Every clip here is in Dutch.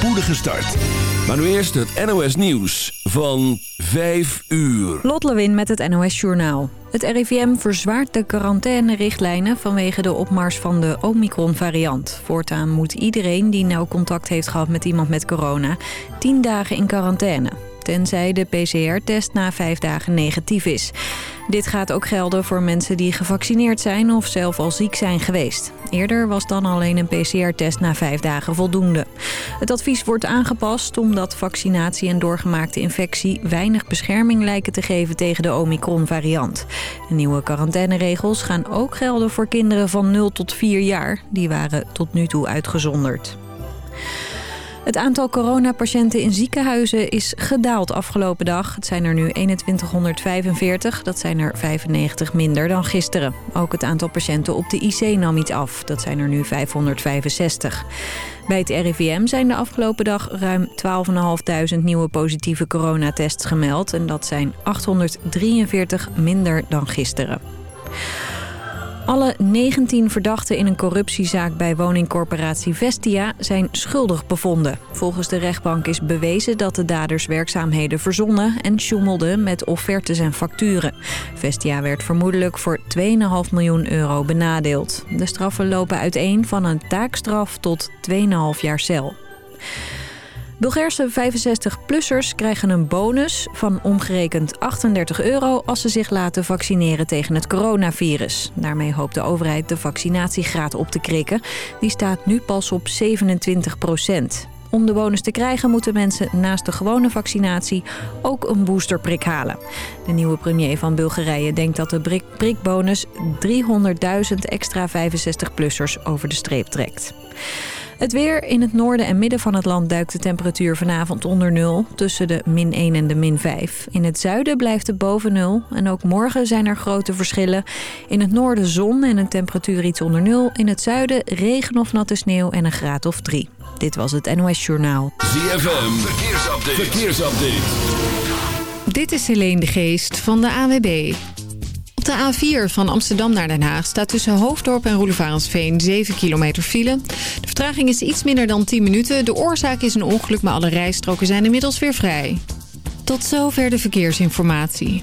spoedige start. Maar nu eerst het NOS Nieuws van 5 uur. Lot Lewin met het NOS Journaal. Het RIVM verzwaart de quarantaine-richtlijnen vanwege de opmars van de Omicron-variant. Voortaan moet iedereen die nauw contact heeft gehad met iemand met corona... 10 dagen in quarantaine tenzij de PCR-test na vijf dagen negatief is. Dit gaat ook gelden voor mensen die gevaccineerd zijn of zelf al ziek zijn geweest. Eerder was dan alleen een PCR-test na vijf dagen voldoende. Het advies wordt aangepast omdat vaccinatie en doorgemaakte infectie... weinig bescherming lijken te geven tegen de Omicron-variant. De nieuwe quarantaineregels gaan ook gelden voor kinderen van 0 tot 4 jaar. Die waren tot nu toe uitgezonderd. Het aantal coronapatiënten in ziekenhuizen is gedaald afgelopen dag. Het zijn er nu 2145, dat zijn er 95 minder dan gisteren. Ook het aantal patiënten op de IC nam iets af, dat zijn er nu 565. Bij het RIVM zijn de afgelopen dag ruim 12.500 nieuwe positieve coronatests gemeld. En dat zijn 843 minder dan gisteren. Alle 19 verdachten in een corruptiezaak bij woningcorporatie Vestia zijn schuldig bevonden. Volgens de rechtbank is bewezen dat de daders werkzaamheden verzonnen en sjoemelden met offertes en facturen. Vestia werd vermoedelijk voor 2,5 miljoen euro benadeeld. De straffen lopen uiteen van een taakstraf tot 2,5 jaar cel. Bulgaarse 65-plussers krijgen een bonus van omgerekend 38 euro... als ze zich laten vaccineren tegen het coronavirus. Daarmee hoopt de overheid de vaccinatiegraad op te krikken. Die staat nu pas op 27 procent. Om de bonus te krijgen moeten mensen naast de gewone vaccinatie ook een boosterprik halen. De nieuwe premier van Bulgarije denkt dat de prikbonus 300.000 extra 65-plussers over de streep trekt. Het weer in het noorden en midden van het land duikt de temperatuur vanavond onder nul. Tussen de min 1 en de min 5. In het zuiden blijft het boven nul. En ook morgen zijn er grote verschillen. In het noorden zon en een temperatuur iets onder nul. In het zuiden regen of natte sneeuw en een graad of 3. Dit was het NOS Journaal. ZFM, verkeersupdate. verkeersupdate. Dit is Helene de Geest van de AWB. Op de A4 van Amsterdam naar Den Haag staat tussen Hoofddorp en Roelevarensveen 7 kilometer file. De vertraging is iets minder dan 10 minuten. De oorzaak is een ongeluk, maar alle rijstroken zijn inmiddels weer vrij. Tot zover de verkeersinformatie.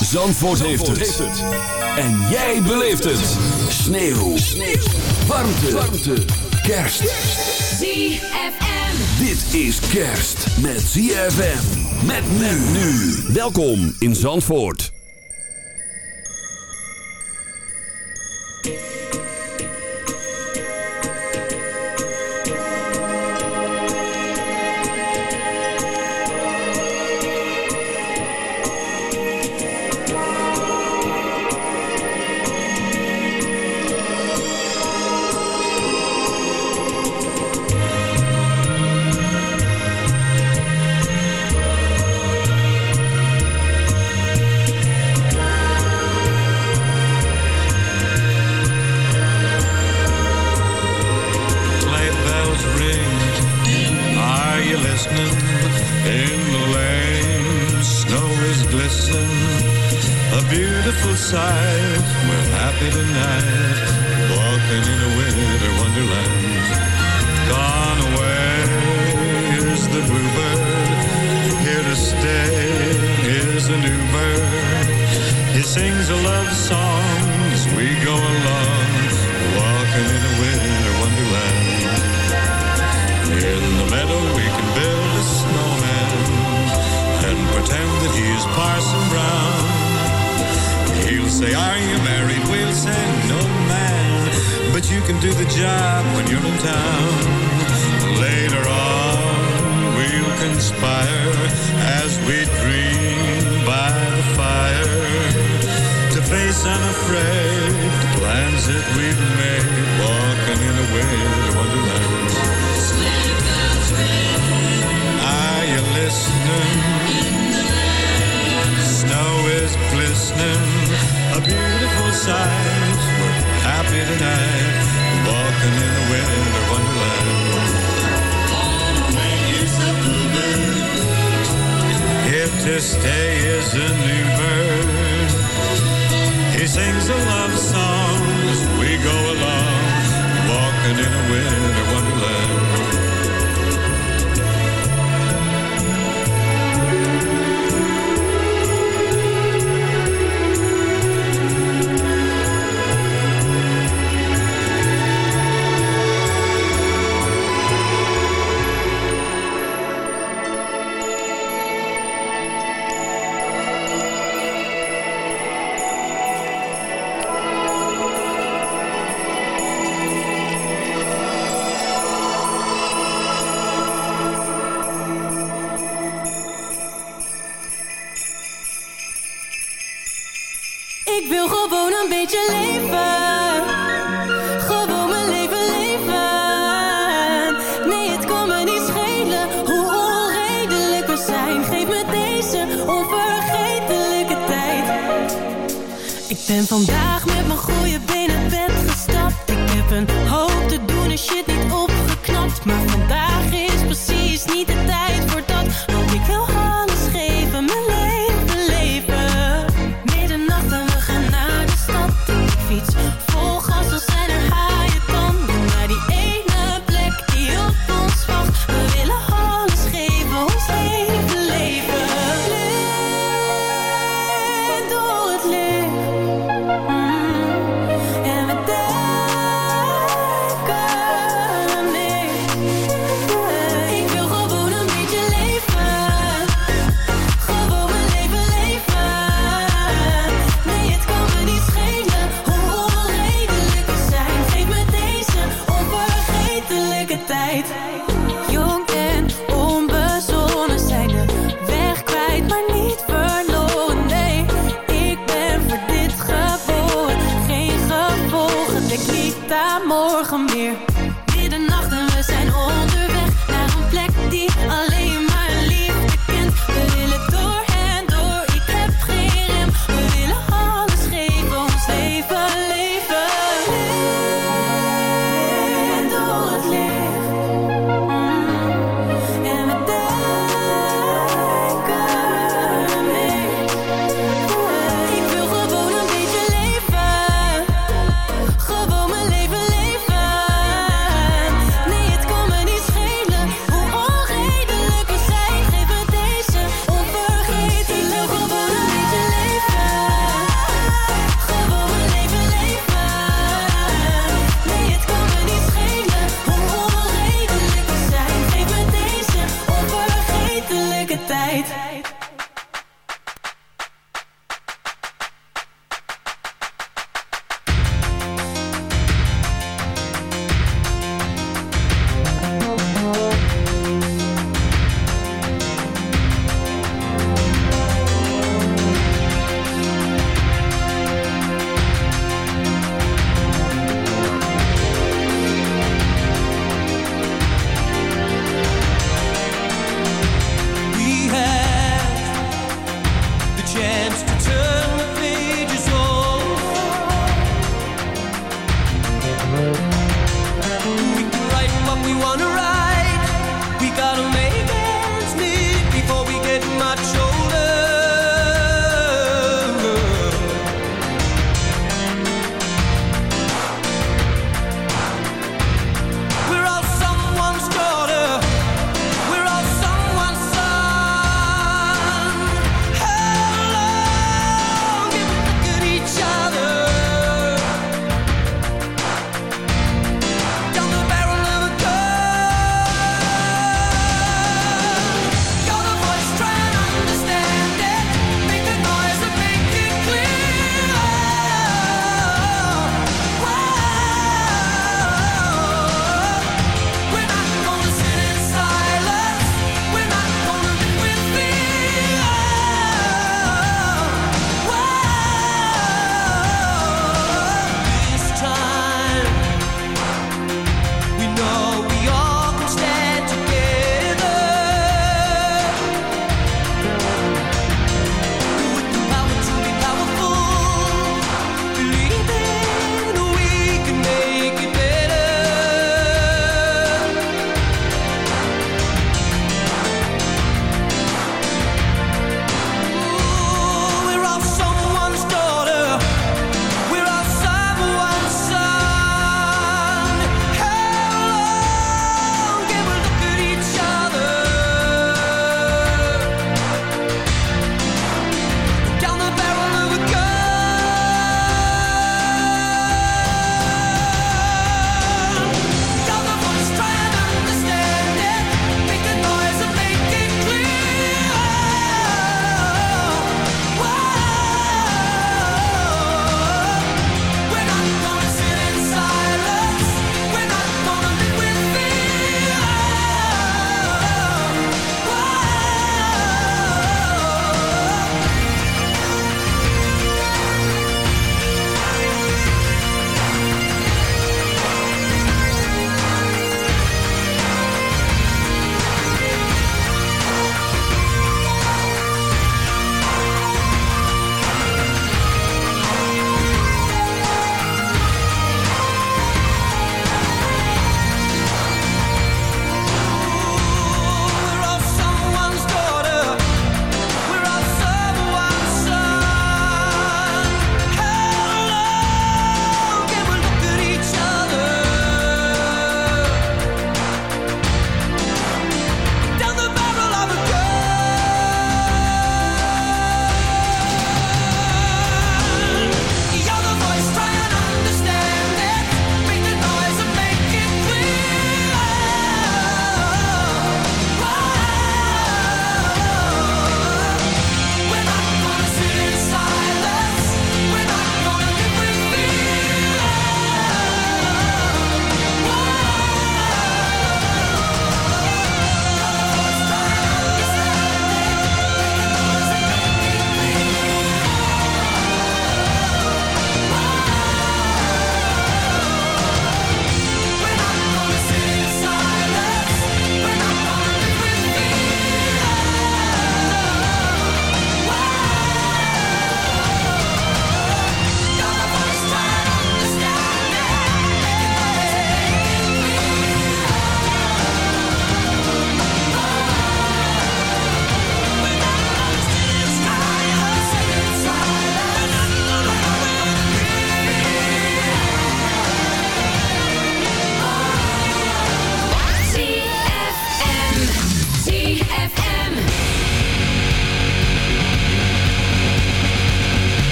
Zandvoort, heeft, het. En jij beleeft het. Sneeuw. Sneeuw. Warmte. Warmte. Kerst. ZFM. Dit is kerst met ZFM. Met men nu. Welkom in Zandvoort.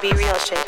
be real shit.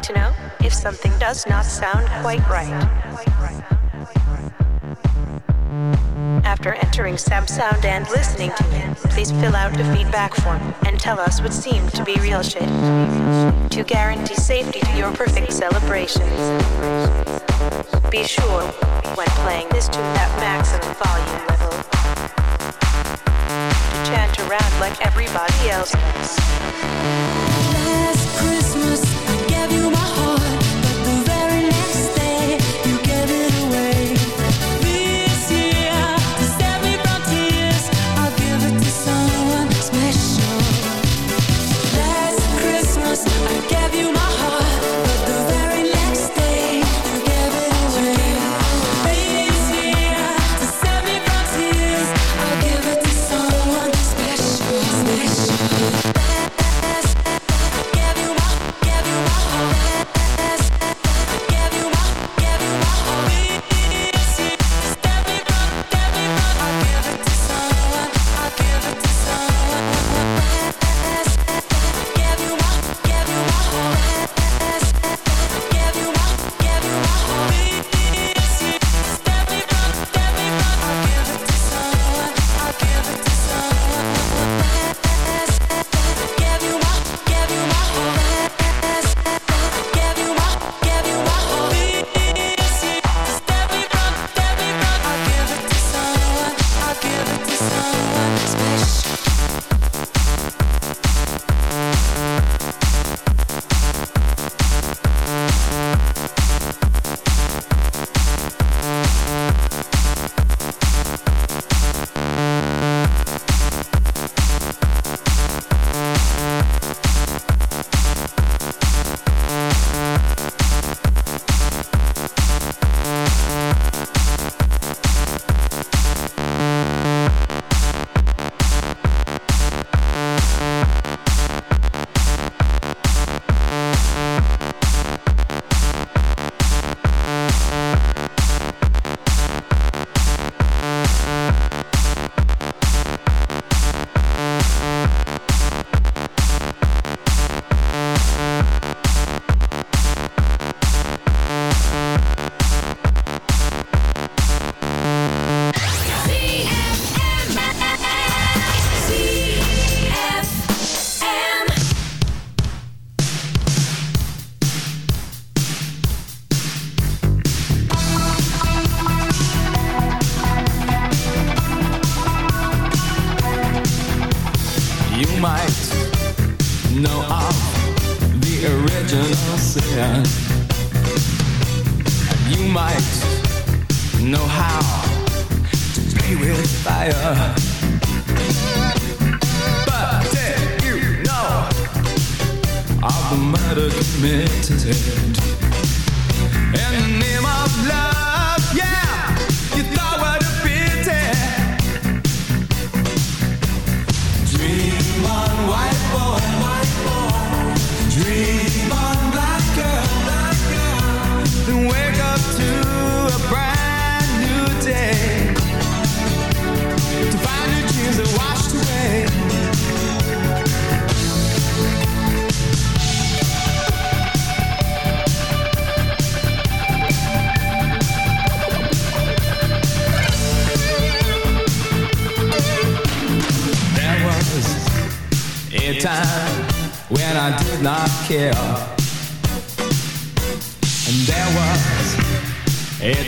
like to know if something does not sound quite right. After entering Samsound and listening to it, please fill out a feedback form and tell us what seemed to be real shit to guarantee safety to your perfect celebrations. Be sure, when playing this to that maximum volume level, to chant around like everybody else does.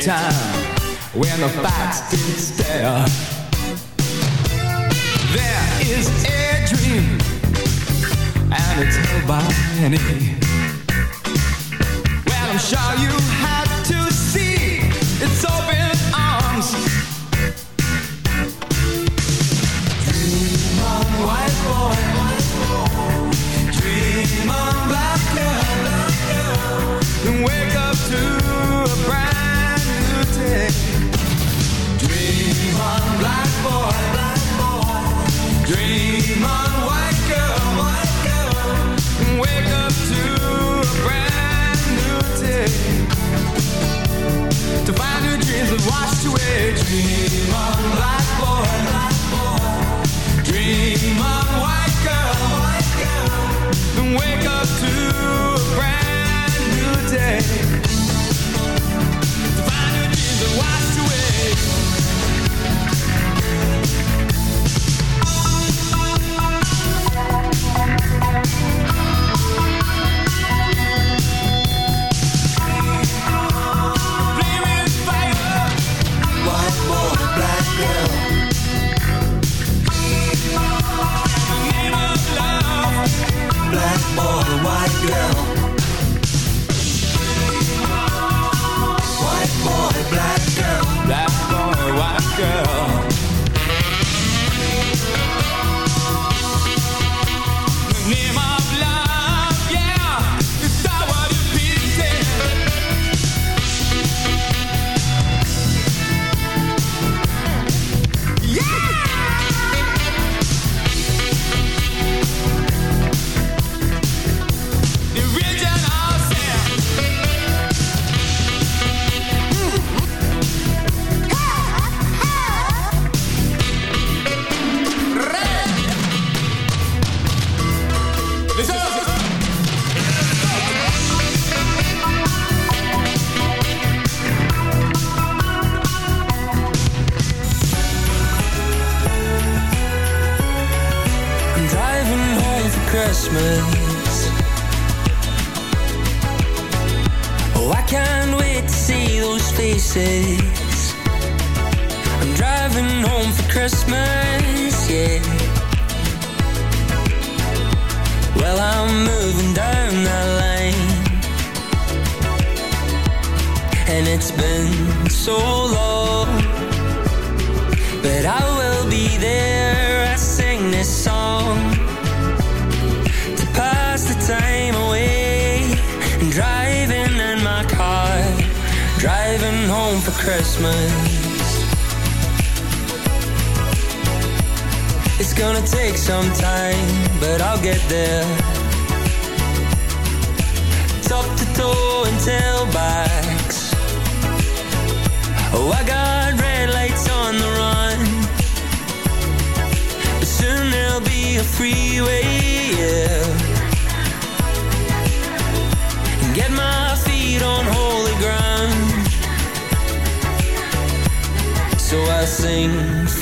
time when the facts didn't stare. There is a dream, and it's held by many. Well, I'm sure you have.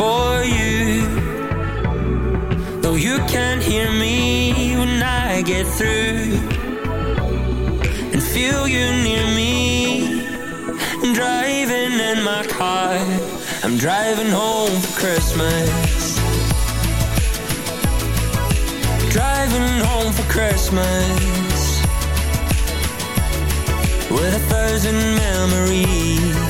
For you. Though you can't hear me when I get through. And feel you near me. Driving in my car. I'm driving home for Christmas. Driving home for Christmas. With a thousand memories.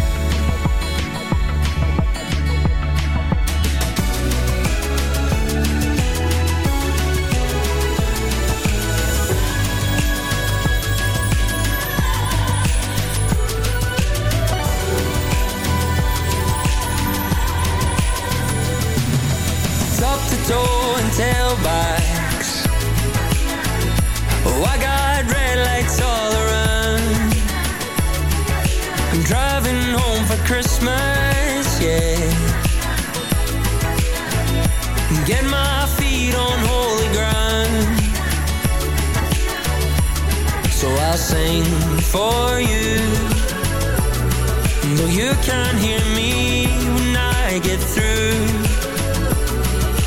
I get through.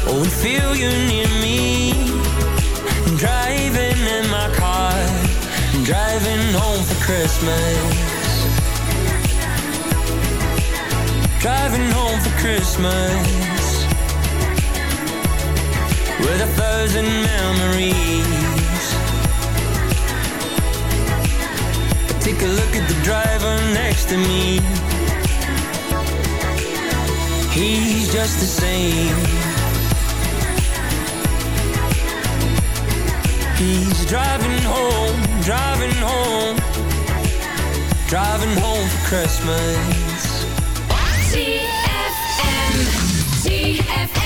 Oh, and feel you near me. Driving in my car, driving home for Christmas. Driving home for Christmas. With a thousand memories. Take a look at the driver next to me. He's just the same. He's driving home, driving home, driving home for Christmas. ZFM, ZFM.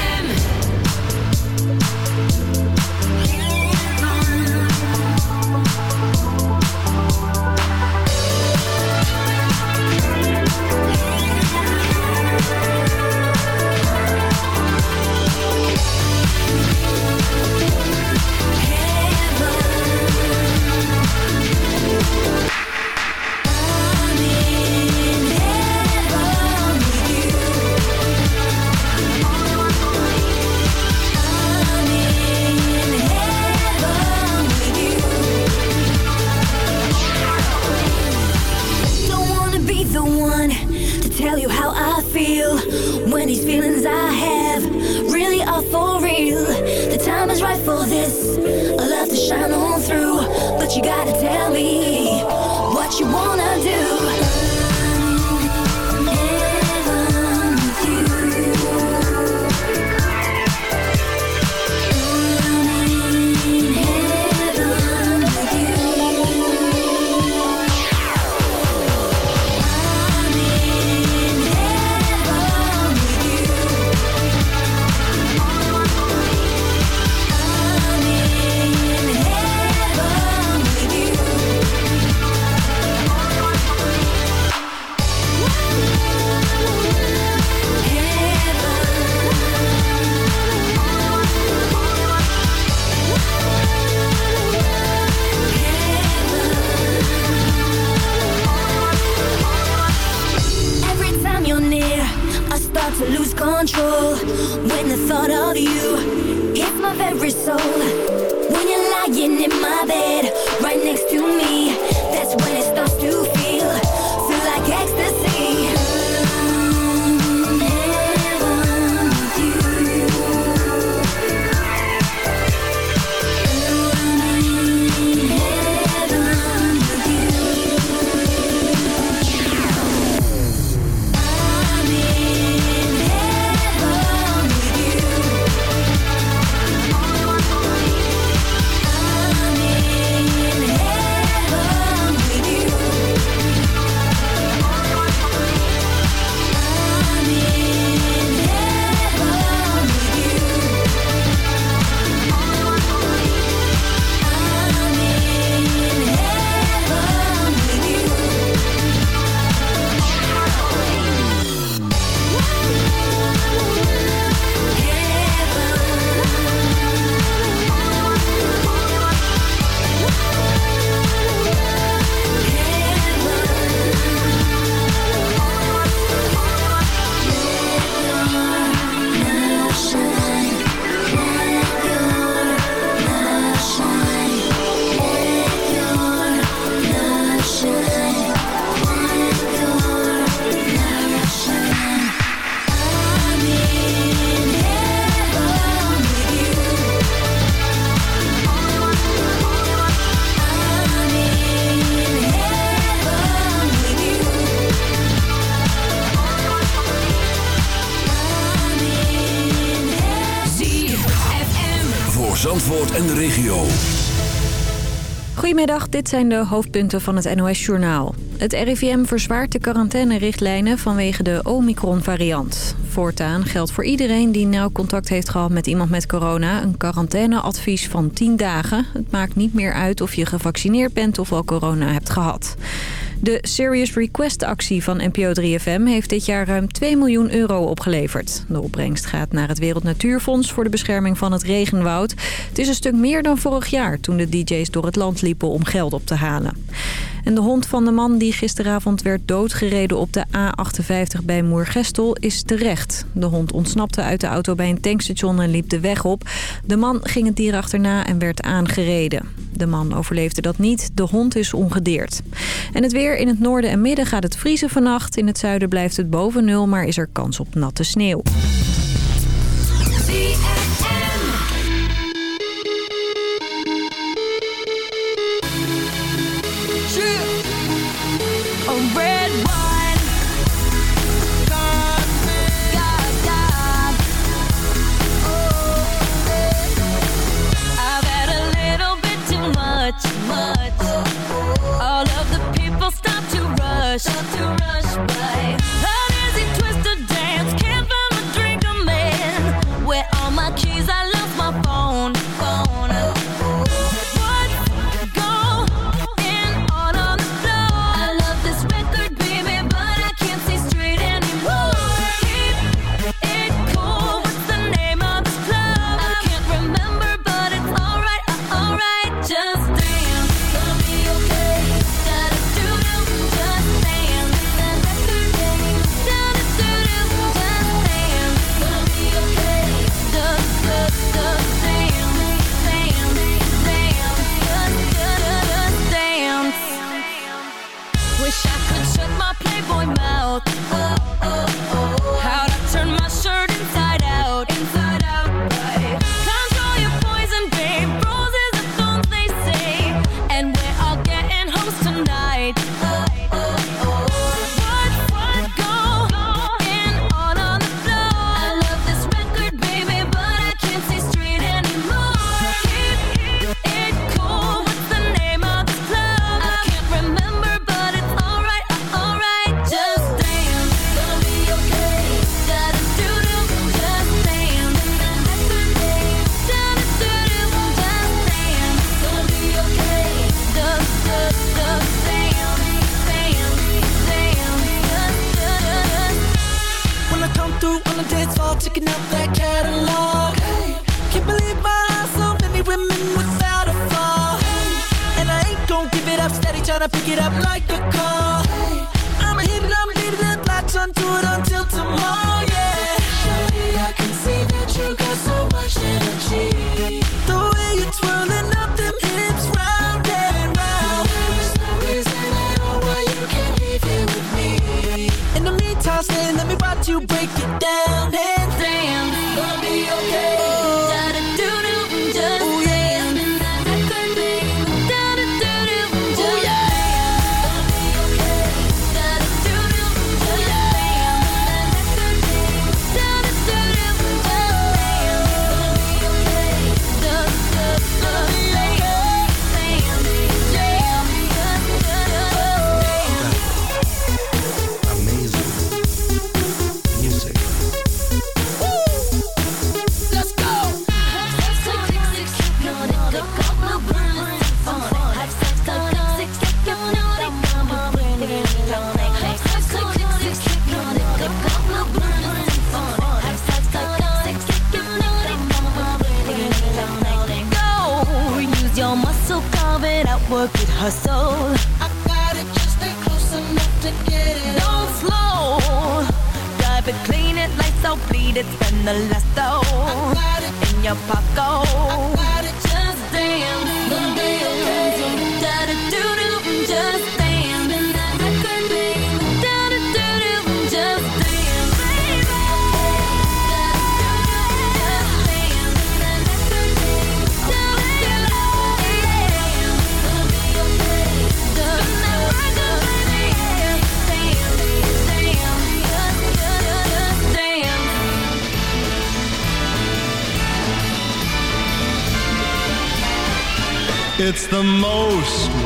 Tell me Goedemiddag, dit zijn de hoofdpunten van het NOS-journaal. Het RIVM verzwaart de quarantainerichtlijnen vanwege de Omicron-variant. Voortaan geldt voor iedereen die nauw contact heeft gehad met iemand met corona... een quarantaineadvies van 10 dagen. Het maakt niet meer uit of je gevaccineerd bent of al corona hebt gehad. De Serious Request actie van NPO 3FM heeft dit jaar ruim 2 miljoen euro opgeleverd. De opbrengst gaat naar het Wereld Natuurfonds voor de bescherming van het regenwoud. Het is een stuk meer dan vorig jaar toen de DJ's door het land liepen om geld op te halen. En de hond van de man die gisteravond werd doodgereden op de A58 bij Moergestel is terecht. De hond ontsnapte uit de auto bij een tankstation en liep de weg op. De man ging het dier achterna en werd aangereden. De man overleefde dat niet, de hond is ongedeerd. En het weer in het noorden en midden gaat het vriezen vannacht. In het zuiden blijft het boven nul, maar is er kans op natte sneeuw.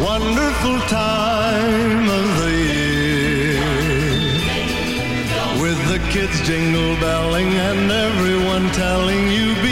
Wonderful time of the year. With the kids jingle belling and everyone telling you be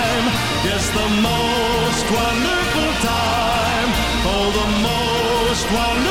Yes, the most wonderful time. Oh, the most wonderful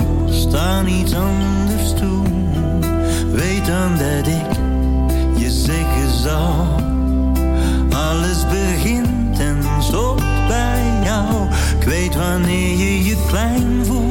sta niets anders doen. Weet dan dat ik je zeker zal. Alles begint en stopt bij jou. Ik weet wanneer je je klein voelt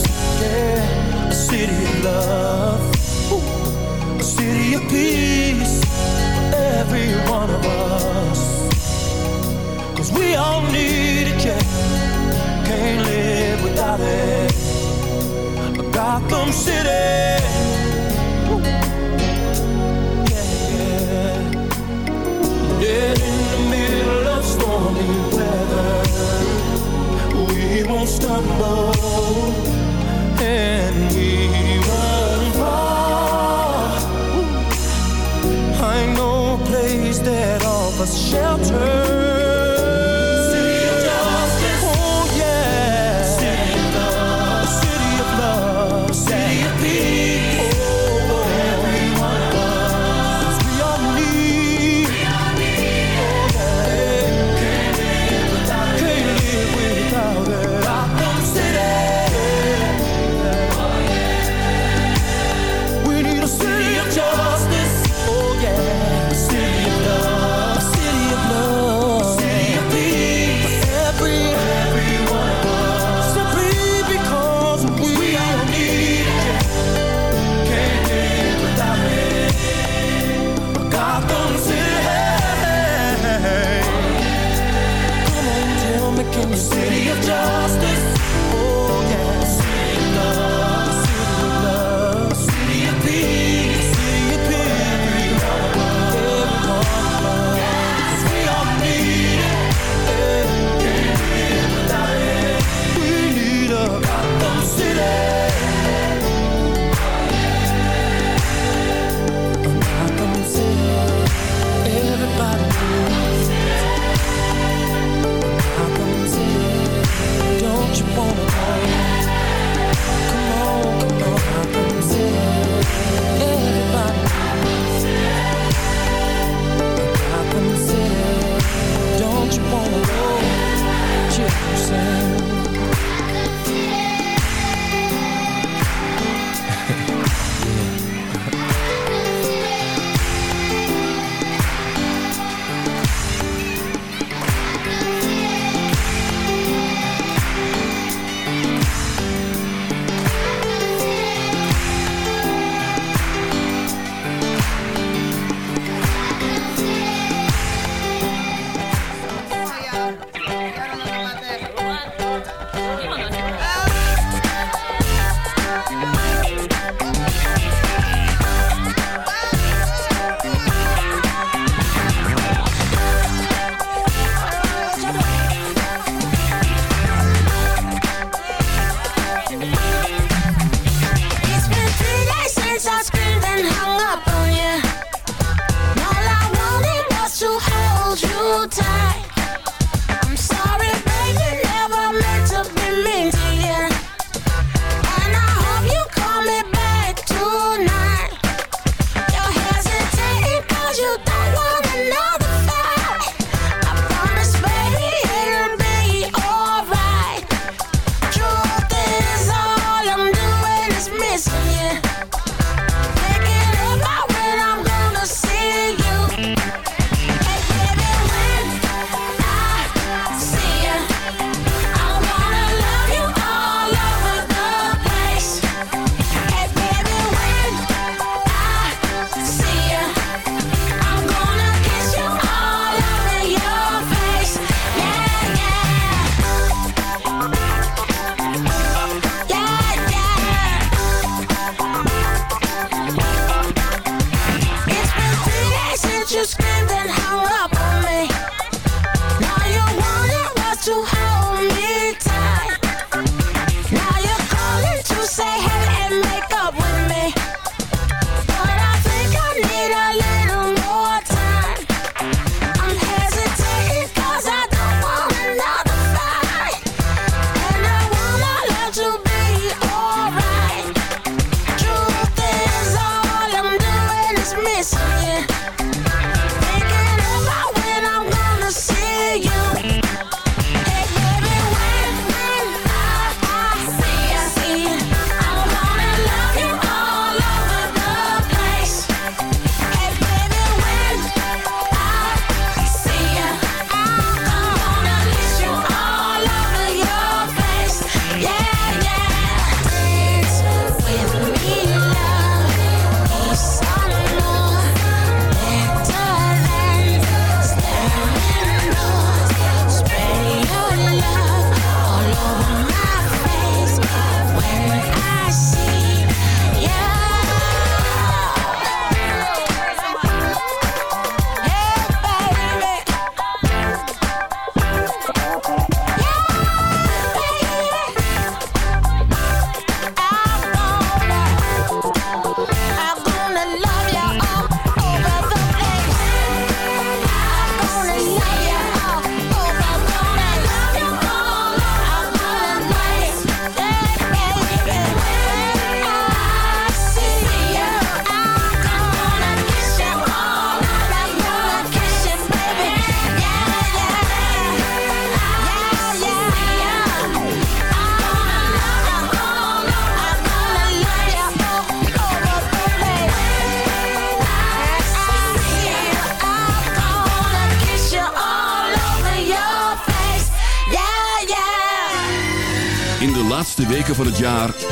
a city of love, a city of peace for every one of we all need it. Can't live without it. Gotham City. In the middle of stormy weather We won't stumble shelter. Just.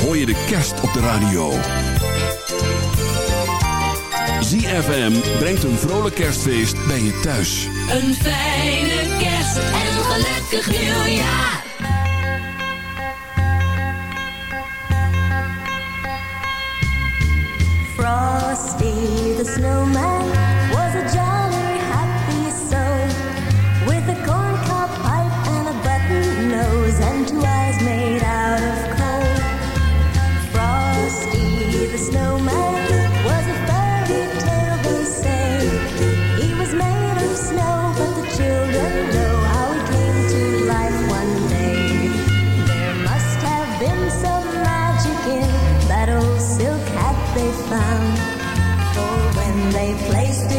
hoor je de kerst op de radio. ZFM brengt een vrolijk kerstfeest bij je thuis. found. For when they placed it.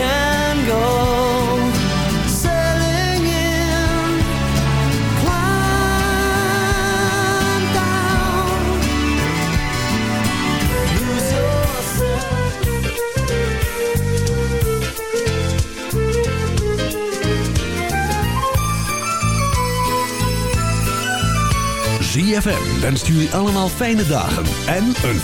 Can go. ZFM wenst jullie allemaal fijne dagen en een voor